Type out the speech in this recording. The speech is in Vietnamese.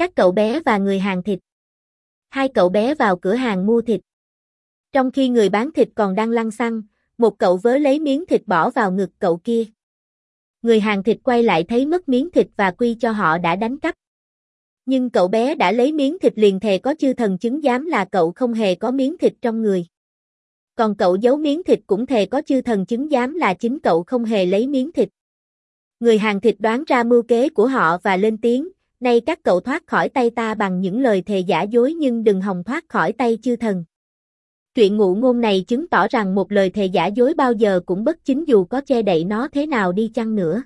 Các cậu bé và người hàng thịt. Hai cậu bé vào cửa hàng mua thịt. Trong khi người bán thịt còn đang lăn xăng, một cậu vớ lấy miếng thịt bỏ vào ngực cậu kia. Người hàng thịt quay lại thấy mất miếng thịt và quy cho họ đã đánh cắp. Nhưng cậu bé đã lấy miếng thịt liền thề có chư thần chứng giám là cậu không hề có miếng thịt trong người. Còn cậu giấu miếng thịt cũng thề có chư thần chứng giám là chính cậu không hề lấy miếng thịt. Người hàng thịt đoán ra mưu kế của họ và lên tiếng, nay các cậu thoát khỏi tay ta bằng những lời thề giả dối nhưng đừng hòng thoát khỏi tay chư thần. Truyện ngụ ngôn này chứng tỏ rằng một lời thề giả dối bao giờ cũng bất chính dù có che đậy nó thế nào đi chăng nữa.